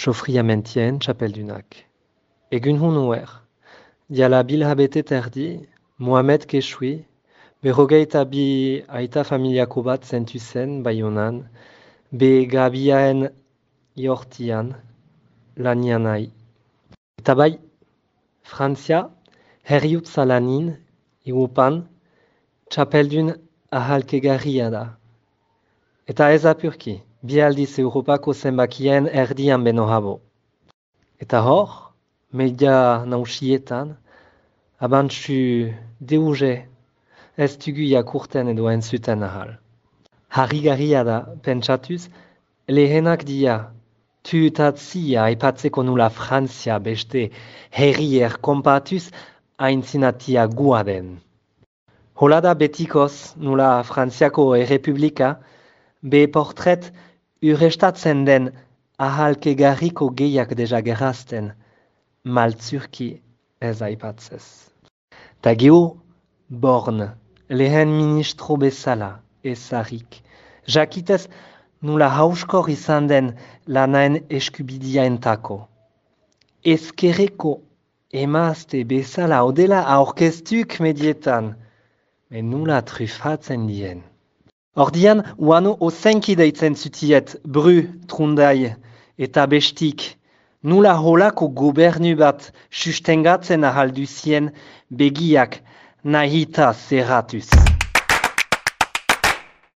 sofriamentien txapeldunak. Egun hun uer, diala bilhabete terdi, Mohamed Keshui, berrogeita bi aita familiako bat zentu zen be gabiaen iortian, lanian nahi. Eta bai, Frantzia, herriut zalanin, igupan, txapeldun ahalkegarria da. Eta ez apurki, bi aldiz Europako zenbakien erdian beno habo. Eta hor, media nausietan, abantzu deuze ez dugu jakurten edo entzuten ahal. Harrigarria da, pentsatuz, lehenak dia, tuutatzia aipatzeko nula Frantzia beste herrier kompatuz aintzinatia gua den. Hola da betikoz nula Frantziako errepublika, be portret urestatzen den ahalkegarriko gehiak deja gerazten, maltzurki ez aipatzez. Ta geho, born, lehen ministro bezala, ezarik, jakitez nula hauskor izan den lanaen eskubidia entako. Ezkerreko emazte bezala odela aurkeztuk medietan, men nula trufatzen dien. Ordian, uano ozenki deitzen zutiet, bru, trundai, eta bestik, nula holako gobernu bat sustengatzen ahalduzien begiak nahita zerratuz.